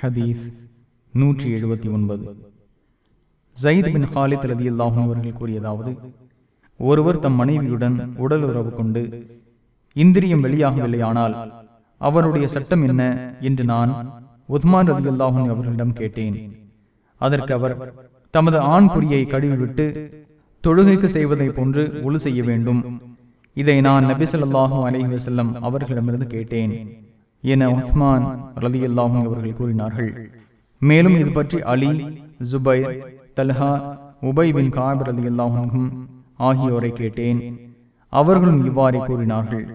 ஹதீஸ் நூற்றி எழுபத்தி ஒன்பது. ஜயித் பின் ஹாலித் ரதி அல்லாஹும் அவர்கள் கூறியதாவது ஒருவர் தம் மனைவியுடன் உடல் உறவு கொண்டு இந்திரியம் வெளியாகவில்லை ஆனால் அவருடைய சட்டம் என்ன என்று நான் உஸ்மான் ரதி அல்லாஹும் அவர்களிடம் கேட்டேன். அதற்கு அவர் தமது ஆண் குறியை கழுவிவிட்டு தொழுகைக்கு செய்வதை போன்று ஒழு செய்ய வேண்டும். இதை நான் நபிசல்லாஹூ அலைஹி வஸல்லம் அவர்களிடமிருந்து கேட்டேன். என உஸ்மான் ரதி அல்லாஹும் அவர்கள் கூறினார்கள். மேலும் இது பற்றி அலி ஜுபை தல்ஹா உபை பின் காபிர் அல்லாஹும் ஆகியோரை கேட்டேன். அவர்களும் இவ்வாறே கூறினார்கள்.